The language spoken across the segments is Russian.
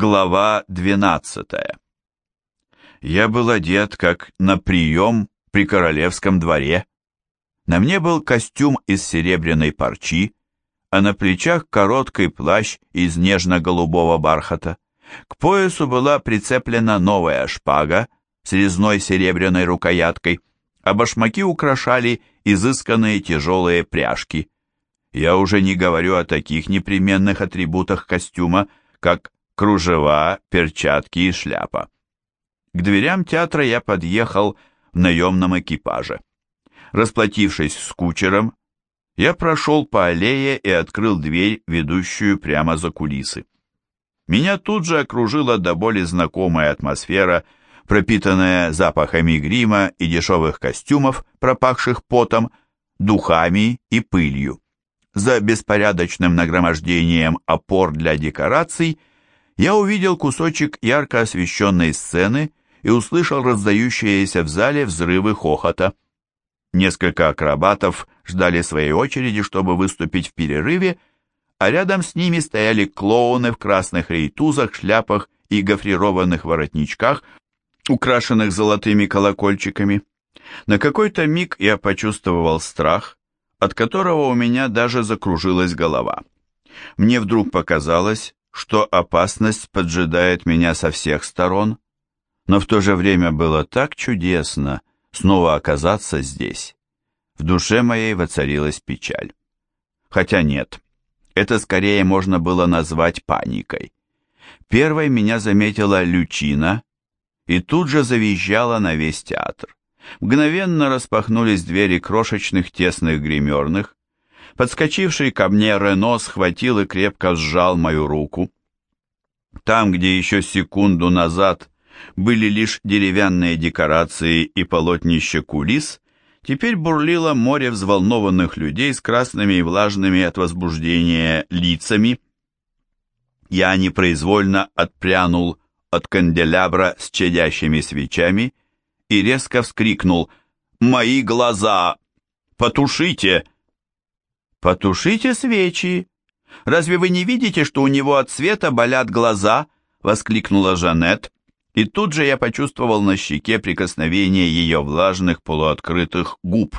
Глава 12 Я был одет как на прием при королевском дворе. На мне был костюм из серебряной парчи, а на плечах короткий плащ из нежно-голубого бархата. К поясу была прицеплена новая шпага с резной серебряной рукояткой, а башмаки украшали изысканные тяжелые пряжки. Я уже не говорю о таких непременных атрибутах костюма, как кружева, перчатки и шляпа. К дверям театра я подъехал в наемном экипаже. Расплатившись с кучером, я прошел по аллее и открыл дверь, ведущую прямо за кулисы. Меня тут же окружила до боли знакомая атмосфера, пропитанная запахами грима и дешевых костюмов, пропахших потом, духами и пылью. За беспорядочным нагромождением опор для декораций я увидел кусочек ярко освещенной сцены и услышал раздающиеся в зале взрывы хохота. Несколько акробатов ждали своей очереди, чтобы выступить в перерыве, а рядом с ними стояли клоуны в красных рейтузах, шляпах и гофрированных воротничках, украшенных золотыми колокольчиками. На какой-то миг я почувствовал страх, от которого у меня даже закружилась голова. Мне вдруг показалось, что опасность поджидает меня со всех сторон, но в то же время было так чудесно снова оказаться здесь. В душе моей воцарилась печаль. Хотя нет, это скорее можно было назвать паникой. Первой меня заметила Лючина и тут же завизжала на весь театр. Мгновенно распахнулись двери крошечных тесных гримерных, Подскочивший ко мне Рено схватил и крепко сжал мою руку. Там, где еще секунду назад были лишь деревянные декорации и полотнище кулис, теперь бурлило море взволнованных людей с красными и влажными от возбуждения лицами. Я непроизвольно отпрянул от канделябра с чадящими свечами и резко вскрикнул «Мои глаза! Потушите!» «Потушите свечи! Разве вы не видите, что у него от света болят глаза?» — воскликнула Жанет, и тут же я почувствовал на щеке прикосновение ее влажных полуоткрытых губ.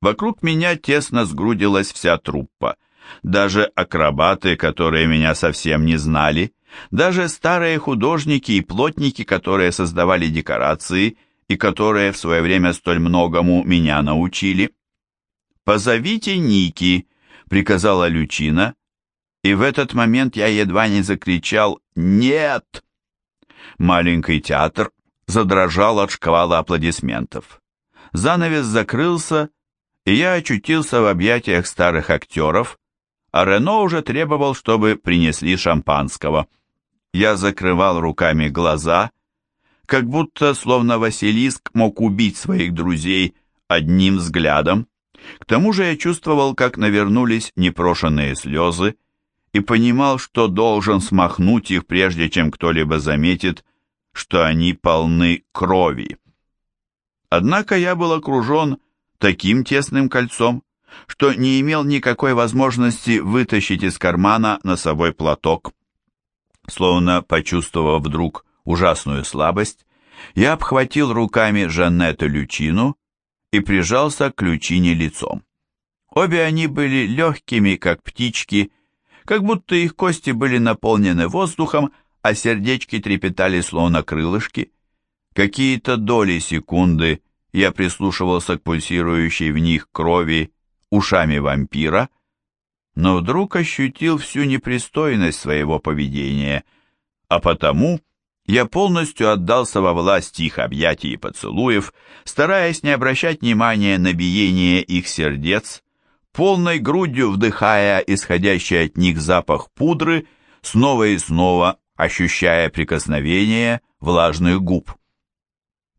Вокруг меня тесно сгрудилась вся труппа. Даже акробаты, которые меня совсем не знали, даже старые художники и плотники, которые создавали декорации и которые в свое время столь многому меня научили. «Позовите Ники», — приказала Лючина, и в этот момент я едва не закричал «Нет!». Маленький театр задрожал от шквала аплодисментов. Занавес закрылся, и я очутился в объятиях старых актеров, а Рено уже требовал, чтобы принесли шампанского. Я закрывал руками глаза, как будто, словно Василиск, мог убить своих друзей одним взглядом. К тому же я чувствовал, как навернулись непрошенные слезы, и понимал, что должен смахнуть их, прежде чем кто-либо заметит, что они полны крови. Однако я был окружен таким тесным кольцом, что не имел никакой возможности вытащить из кармана носовой платок. Словно почувствовав вдруг ужасную слабость, я обхватил руками Жанетту Лючину и прижался к лючине лицом. Обе они были легкими, как птички, как будто их кости были наполнены воздухом, а сердечки трепетали словно крылышки. Какие-то доли секунды я прислушивался к пульсирующей в них крови ушами вампира, но вдруг ощутил всю непристойность своего поведения, а потому я полностью отдался во власть их объятий и поцелуев, стараясь не обращать внимания на биение их сердец, полной грудью вдыхая исходящий от них запах пудры, снова и снова ощущая прикосновение влажных губ.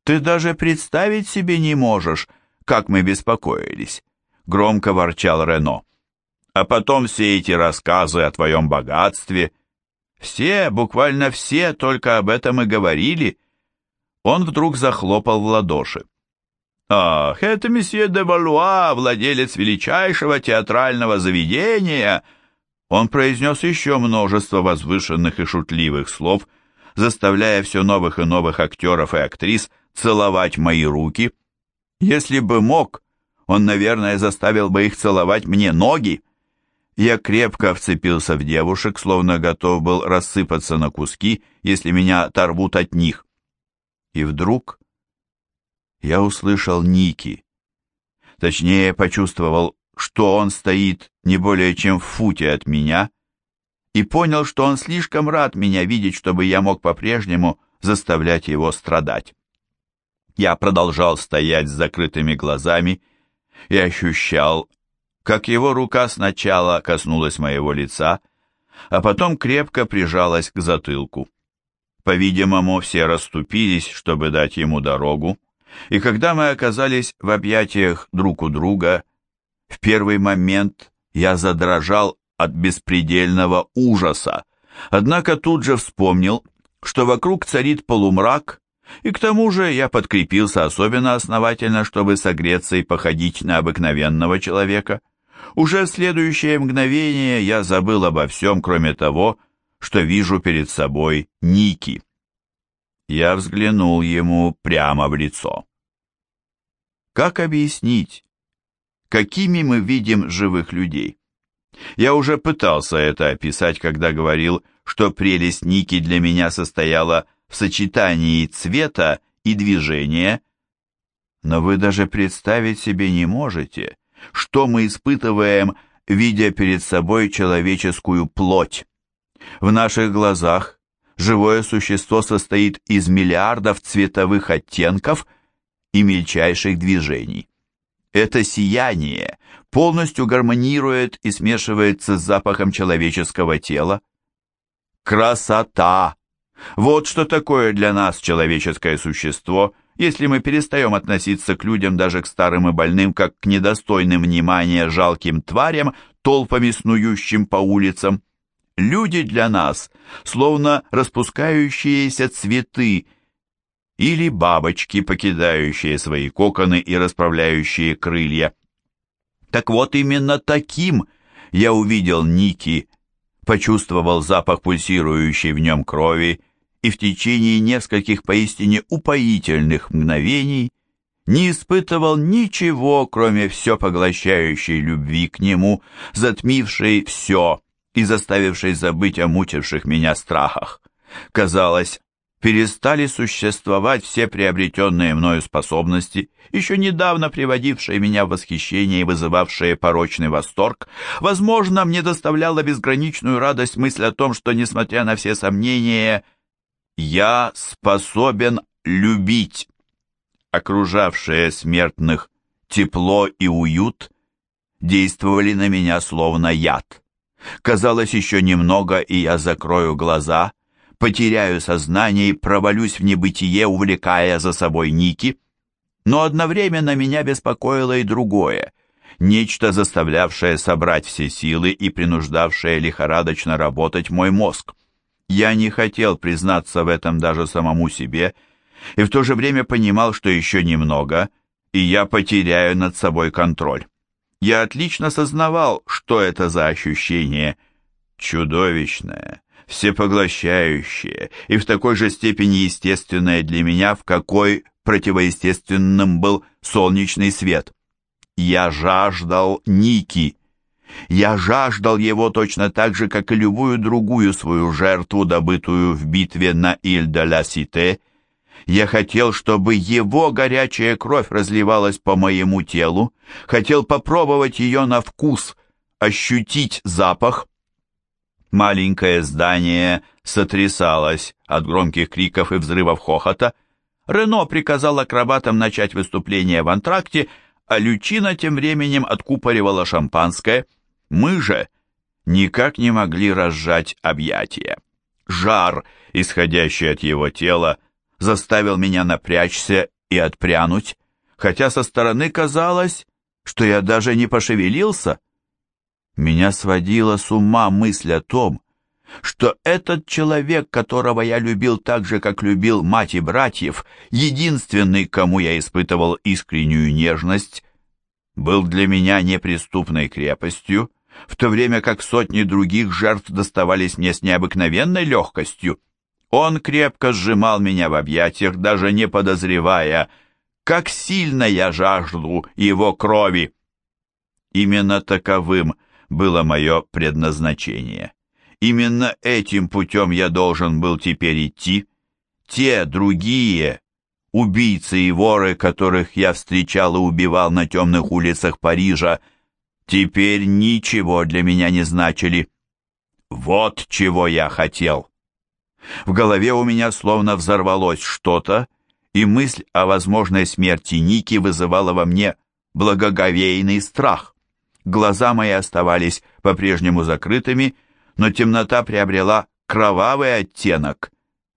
«Ты даже представить себе не можешь, как мы беспокоились», — громко ворчал Рено. «А потом все эти рассказы о твоем богатстве, все, буквально все, только об этом и говорили. Он вдруг захлопал в ладоши. «Ах, это месье де Валуа, владелец величайшего театрального заведения!» он произнес еще множество возвышенных и шутливых слов, заставляя все новых и новых актеров и актрис целовать мои руки. Если бы мог, он, наверное, заставил бы их целовать мне ноги. Я крепко вцепился в девушек, словно готов был рассыпаться на куски, если меня оторвут от них. И вдруг я услышал Ники. Точнее, почувствовал, что он стоит не более чем в футе от меня, и понял, что он слишком рад меня видеть, чтобы я мог по-прежнему заставлять его страдать. Я продолжал стоять с закрытыми глазами и ощущал, как его рука сначала коснулась моего лица, а потом крепко прижалась к затылку. По-видимому, все расступились, чтобы дать ему дорогу, и когда мы оказались в объятиях друг у друга, в первый момент я задрожал от беспредельного ужаса, однако тут же вспомнил, что вокруг царит полумрак, и к тому же я подкрепился особенно основательно, чтобы согреться и походить на обыкновенного человека. Уже в следующее мгновение я забыл обо всем, кроме того, что вижу перед собой Ники. Я взглянул ему прямо в лицо. Как объяснить, какими мы видим живых людей? Я уже пытался это описать, когда говорил, что прелесть Ники для меня состояла в сочетании цвета и движения, но вы даже представить себе не можете, что мы испытываем, видя перед собой человеческую плоть. В наших глазах живое существо состоит из миллиардов цветовых оттенков и мельчайших движений. Это сияние полностью гармонирует и смешивается с запахом человеческого тела. Красота! Вот что такое для нас человеческое существо, если мы перестаем относиться к людям, даже к старым и больным, как к недостойным внимания жалким тварям, толпами снующим по улицам. Люди для нас, словно распускающиеся цветы, или бабочки, покидающие свои коконы и расправляющие крылья. Так вот именно таким я увидел Ники, почувствовал запах пульсирующей в нем крови и в течение нескольких поистине упоительных мгновений не испытывал ничего, кроме все поглощающей любви к нему, затмившей все и заставившей забыть о мучивших меня страхах. Казалось, перестали существовать все приобретенные мною способности, еще недавно приводившие меня в восхищение и вызывавшие порочный восторг. Возможно, мне доставляла безграничную радость мысль о том, что, несмотря на все сомнения, я способен любить. Окружавшие смертных тепло и уют действовали на меня словно яд. Казалось, еще немного, и я закрою глаза — потеряю сознание и провалюсь в небытие, увлекая за собой Ники. Но одновременно меня беспокоило и другое, нечто заставлявшее собрать все силы и принуждавшее лихорадочно работать мой мозг. Я не хотел признаться в этом даже самому себе, и в то же время понимал, что еще немного, и я потеряю над собой контроль. Я отлично сознавал, что это за ощущение. Чудовищное, всепоглощающее и в такой же степени естественное для меня, в какой противоестественным был солнечный свет. Я жаждал Ники. Я жаждал его точно так же, как и любую другую свою жертву, добытую в битве на Иль-де-ла-Сите. Я хотел, чтобы его горячая кровь разливалась по моему телу, хотел попробовать ее на вкус, ощутить запах, Маленькое здание сотрясалось от громких криков и взрывов хохота. Рено приказал акробатам начать выступление в антракте, а Лючина тем временем откупоривала шампанское. Мы же никак не могли разжать объятия. Жар, исходящий от его тела, заставил меня напрячься и отпрянуть, хотя со стороны казалось, что я даже не пошевелился. Меня сводила с ума мысль о том, что этот человек, которого я любил так же, как любил мать и братьев, единственный, кому я испытывал искреннюю нежность, был для меня неприступной крепостью, в то время как сотни других жертв доставались мне с необыкновенной легкостью. Он крепко сжимал меня в объятиях, даже не подозревая, как сильно я жажду его крови. Именно таковым было мое предназначение. Именно этим путем я должен был теперь идти. Те другие, убийцы и воры, которых я встречал и убивал на темных улицах Парижа, теперь ничего для меня не значили. Вот чего я хотел. В голове у меня словно взорвалось что-то, и мысль о возможной смерти Ники вызывала во мне благоговейный страх. Глаза мои оставались по-прежнему закрытыми, но темнота приобрела кровавый оттенок.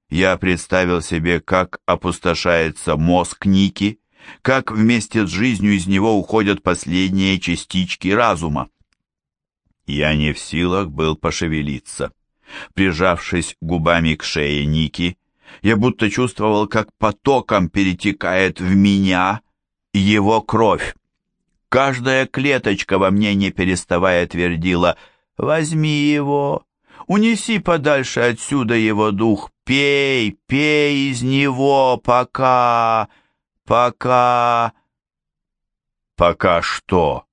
Я представил себе, как опустошается мозг Ники, как вместе с жизнью из него уходят последние частички разума. Я не в силах был пошевелиться. Прижавшись губами к шее Ники, я будто чувствовал, как потоком перетекает в меня его кровь. Каждая клеточка во мне, не переставая, твердила «Возьми его, унеси подальше отсюда его дух, пей, пей из него, пока, пока...» «Пока что?»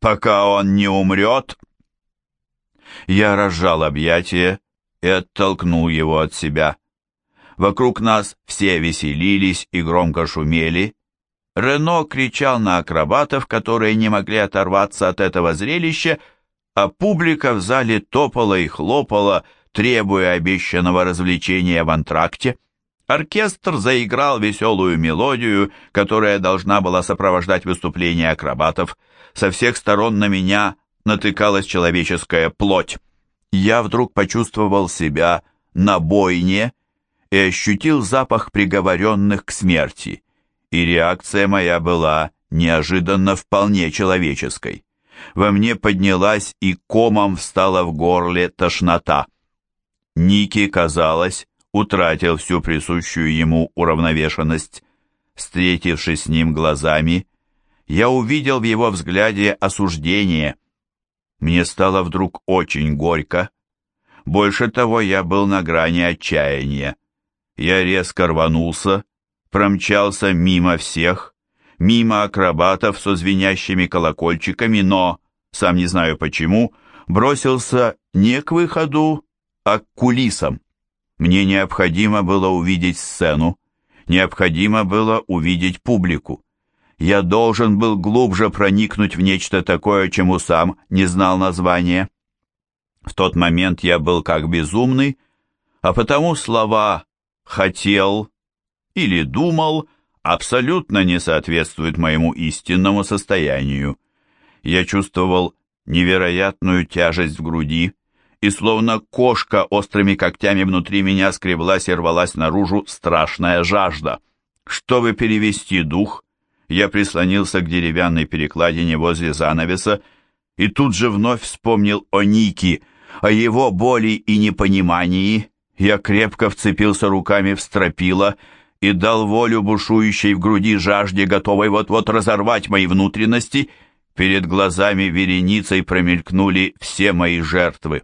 «Пока он не умрет?» Я разжал объятия и оттолкнул его от себя. Вокруг нас все веселились и громко шумели. Рено кричал на акробатов, которые не могли оторваться от этого зрелища, а публика в зале топала и хлопала, требуя обещанного развлечения в антракте. Оркестр заиграл веселую мелодию, которая должна была сопровождать выступление акробатов. Со всех сторон на меня натыкалась человеческая плоть. Я вдруг почувствовал себя на бойне и ощутил запах приговоренных к смерти. И реакция моя была неожиданно вполне человеческой. Во мне поднялась и комом встала в горле тошнота. Ники, казалось, утратил всю присущую ему уравновешенность. Встретившись с ним глазами, я увидел в его взгляде осуждение – мне стало вдруг очень горько. Больше того, я был на грани отчаяния. Я резко рванулся, промчался мимо всех, мимо акробатов со звенящими колокольчиками, но, сам не знаю почему, бросился не к выходу, а к кулисам. Мне необходимо было увидеть сцену, необходимо было увидеть публику я должен был глубже проникнуть в нечто такое, чему сам не знал названия. В тот момент я был как безумный, а потому слова «хотел» или «думал» абсолютно не соответствуют моему истинному состоянию. Я чувствовал невероятную тяжесть в груди, и словно кошка острыми когтями внутри меня скреблась и рвалась наружу страшная жажда. Чтобы перевести дух, я прислонился к деревянной перекладине возле занавеса и тут же вновь вспомнил о Нике, о его боли и непонимании. Я крепко вцепился руками в стропила и дал волю бушующей в груди жажде, готовой вот-вот разорвать мои внутренности. Перед глазами вереницей промелькнули все мои жертвы.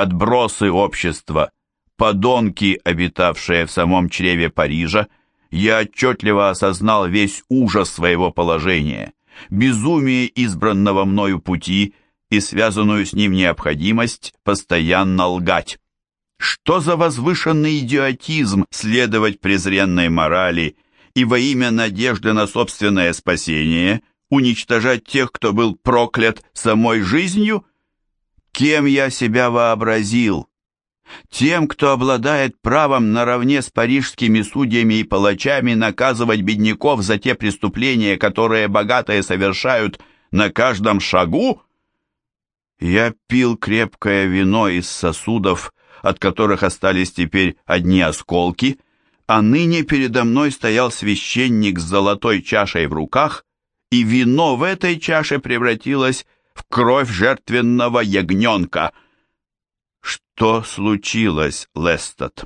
Отбросы общества, подонки, обитавшие в самом чреве Парижа, я отчетливо осознал весь ужас своего положения, безумие избранного мною пути и связанную с ним необходимость постоянно лгать. Что за возвышенный идиотизм следовать презренной морали и во имя надежды на собственное спасение уничтожать тех, кто был проклят самой жизнью? Кем я себя вообразил? Тем, кто обладает правом наравне с парижскими судьями и палачами наказывать бедняков за те преступления, которые богатые совершают на каждом шагу? Я пил крепкое вино из сосудов, от которых остались теперь одни осколки, а ныне передо мной стоял священник с золотой чашей в руках, и вино в этой чаше превратилось в кровь жертвенного ягненка — «Что случилось, Лестед?»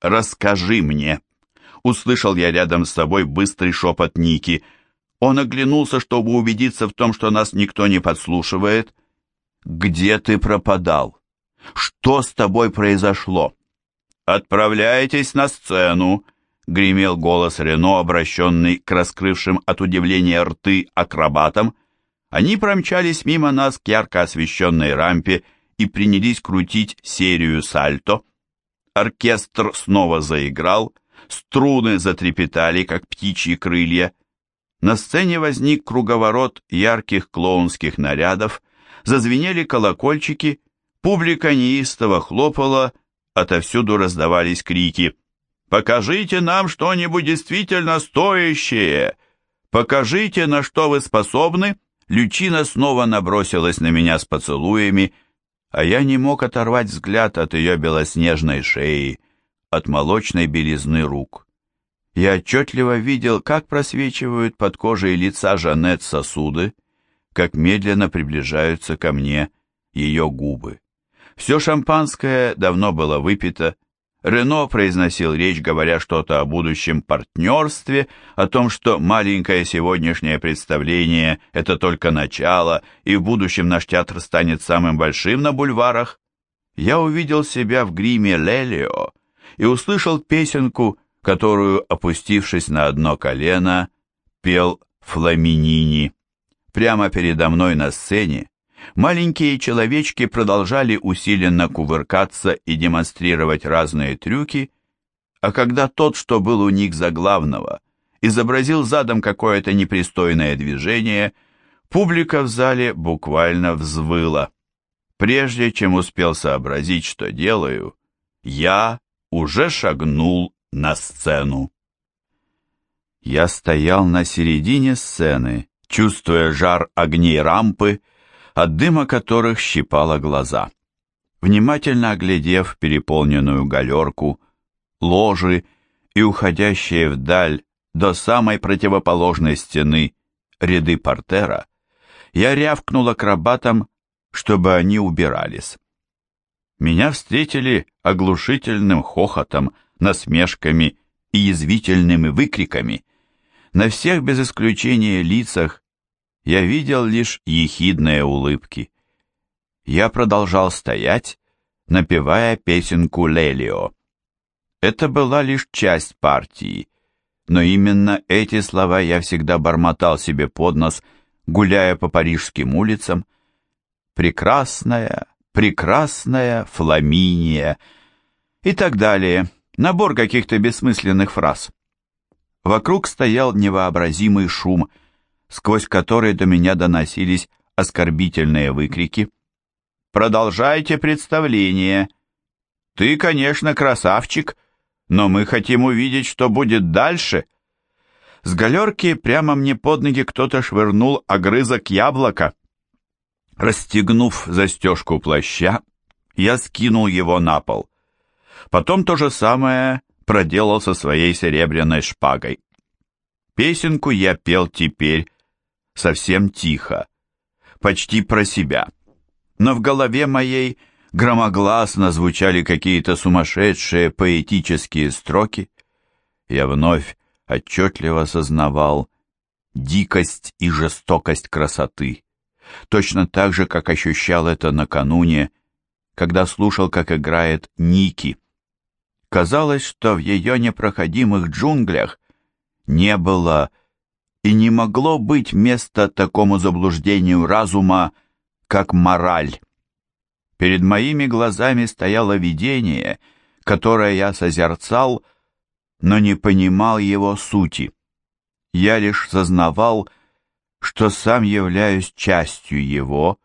«Расскажи мне!» Услышал я рядом с собой быстрый шепот Ники. Он оглянулся, чтобы убедиться в том, что нас никто не подслушивает. «Где ты пропадал? Что с тобой произошло?» «Отправляйтесь на сцену!» — гремел голос Рено, обращенный к раскрывшим от удивления рты акробатам. Они промчались мимо нас к ярко освещенной рампе и принялись крутить серию сальто. Оркестр снова заиграл, струны затрепетали, как птичьи крылья. На сцене возник круговорот ярких клоунских нарядов, зазвенели колокольчики, публика неистово хлопала, отовсюду раздавались крики «Покажите нам что-нибудь действительно стоящее! Покажите, на что вы способны!» Лючина снова набросилась на меня с поцелуями, а я не мог оторвать взгляд от ее белоснежной шеи, от молочной белизны рук. Я отчетливо видел, как просвечивают под кожей лица Жанет сосуды, как медленно приближаются ко мне ее губы. Все шампанское давно было выпито, Рено произносил речь, говоря что-то о будущем партнерстве, о том, что маленькое сегодняшнее представление – это только начало, и в будущем наш театр станет самым большим на бульварах. Я увидел себя в гриме Лелио и услышал песенку, которую, опустившись на одно колено, пел Фламинини. Прямо передо мной на сцене маленькие человечки продолжали усиленно кувыркаться и демонстрировать разные трюки, а когда тот, что был у них за главного, изобразил задом какое-то непристойное движение, публика в зале буквально взвыла. Прежде чем успел сообразить, что делаю, я уже шагнул на сцену. Я стоял на середине сцены, чувствуя жар огней рампы, от дыма которых щипало глаза. Внимательно оглядев переполненную галерку, ложи и уходящие вдаль до самой противоположной стены ряды портера, я рявкнул акробатам, чтобы они убирались. Меня встретили оглушительным хохотом, насмешками и язвительными выкриками. На всех без исключения лицах я видел лишь ехидные улыбки. Я продолжал стоять, напевая песенку Лелио. Это была лишь часть партии, но именно эти слова я всегда бормотал себе под нос, гуляя по парижским улицам. «Прекрасная, прекрасная Фламиния» и так далее, набор каких-то бессмысленных фраз. Вокруг стоял невообразимый шум – сквозь который до меня доносились оскорбительные выкрики. «Продолжайте представление. Ты, конечно, красавчик, но мы хотим увидеть, что будет дальше». С галерки прямо мне под ноги кто-то швырнул огрызок яблока. Расстегнув застежку плаща, я скинул его на пол. Потом то же самое проделал со своей серебряной шпагой. Песенку я пел теперь совсем тихо, почти про себя. Но в голове моей громогласно звучали какие-то сумасшедшие поэтические строки. Я вновь отчетливо сознавал дикость и жестокость красоты, точно так же, как ощущал это накануне, когда слушал, как играет Ники. Казалось, что в ее непроходимых джунглях не было и не могло быть места такому заблуждению разума, как мораль. Перед моими глазами стояло видение, которое я созерцал, но не понимал его сути. Я лишь сознавал, что сам являюсь частью его,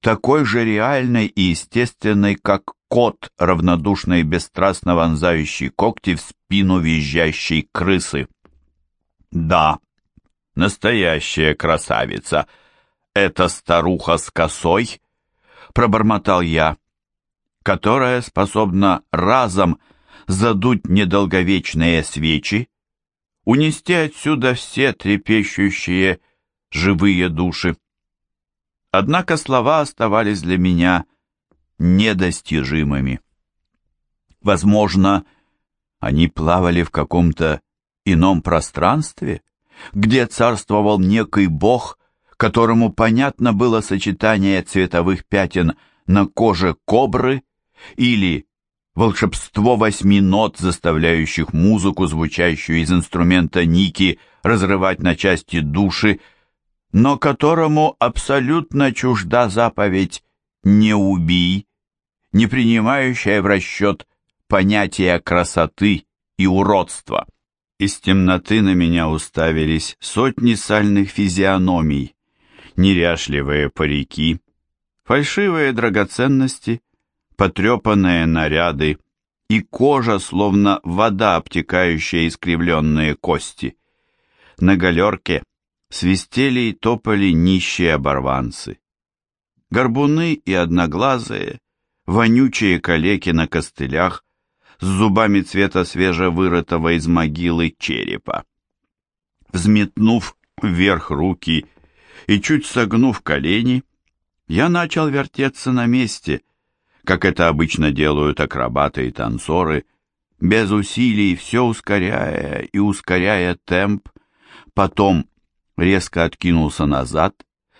такой же реальной и естественной, как кот, равнодушно и бесстрастно вонзающий когти в спину визжащей крысы. Да, настоящая красавица. Это старуха с косой, пробормотал я, которая способна разом задуть недолговечные свечи, унести отсюда все трепещущие живые души. Однако слова оставались для меня недостижимыми. Возможно, они плавали в каком-то ином пространстве, где царствовал некий бог, которому понятно было сочетание цветовых пятен на коже кобры или волшебство восьми нот, заставляющих музыку, звучащую из инструмента Ники, разрывать на части души, но которому абсолютно чужда заповедь «не убий», не принимающая в расчет понятия красоты и уродства. Из темноты на меня уставились сотни сальных физиономий, неряшливые парики, фальшивые драгоценности, потрепанные наряды и кожа, словно вода, обтекающая искривленные кости. На галерке свистели и топали нищие оборванцы. Горбуны и одноглазые, вонючие калеки на костылях, с зубами цвета свежевырытого из могилы черепа. Взметнув вверх руки и чуть согнув колени, я начал вертеться на месте, как это обычно делают акробаты и танцоры, без усилий, все ускоряя и ускоряя темп, потом резко откинулся назад,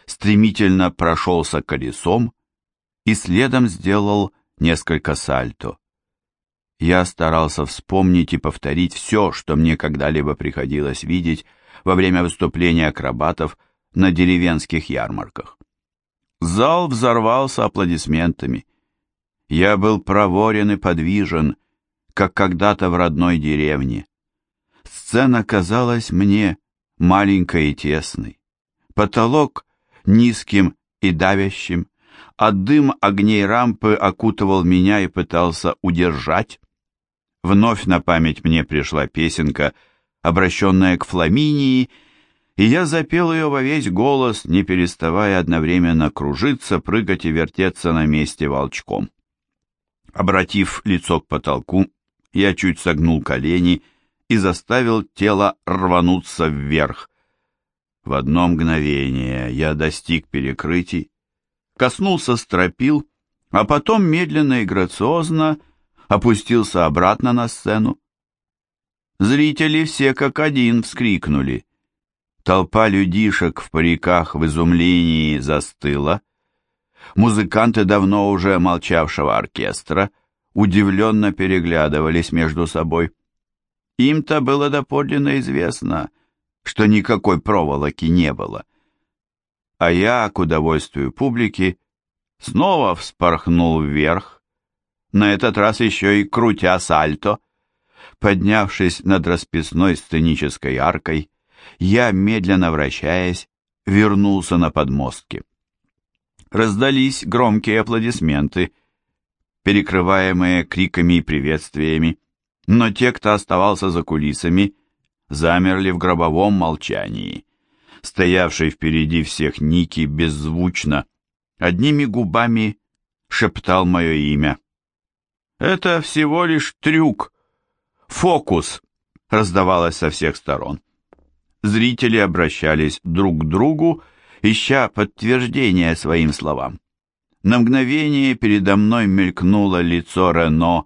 стремительно прошелся колесом и следом сделал несколько сальто. Я старался вспомнить и повторить все, что мне когда-либо приходилось видеть во время выступления акробатов на деревенских ярмарках. Зал взорвался аплодисментами. Я был проворен и подвижен, как когда-то в родной деревне. Сцена казалась мне маленькой и тесной. Потолок низким и давящим, а дым огней рампы окутывал меня и пытался удержать. Вновь на память мне пришла песенка, обращенная к Фламинии, и я запел ее во весь голос, не переставая одновременно кружиться, прыгать и вертеться на месте волчком. Обратив лицо к потолку, я чуть согнул колени и заставил тело рвануться вверх. В одно мгновение я достиг перекрытий, коснулся стропил, а потом медленно и грациозно опустился обратно на сцену. Зрители все как один вскрикнули. Толпа людишек в париках в изумлении застыла. Музыканты давно уже молчавшего оркестра удивленно переглядывались между собой. Им-то было доподлинно известно, что никакой проволоки не было. А я, к удовольствию публики, снова вспорхнул вверх, на этот раз еще и крутя сальто. Поднявшись над расписной сценической аркой, я, медленно вращаясь, вернулся на подмостки. Раздались громкие аплодисменты, перекрываемые криками и приветствиями, но те, кто оставался за кулисами, замерли в гробовом молчании. Стоявший впереди всех Ники беззвучно, одними губами шептал мое имя. Это всего лишь трюк, фокус, раздавалось со всех сторон. Зрители обращались друг к другу, ища подтверждения своим словам. На мгновение передо мной мелькнуло лицо Рено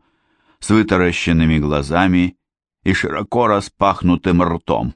с вытаращенными глазами и широко распахнутым ртом.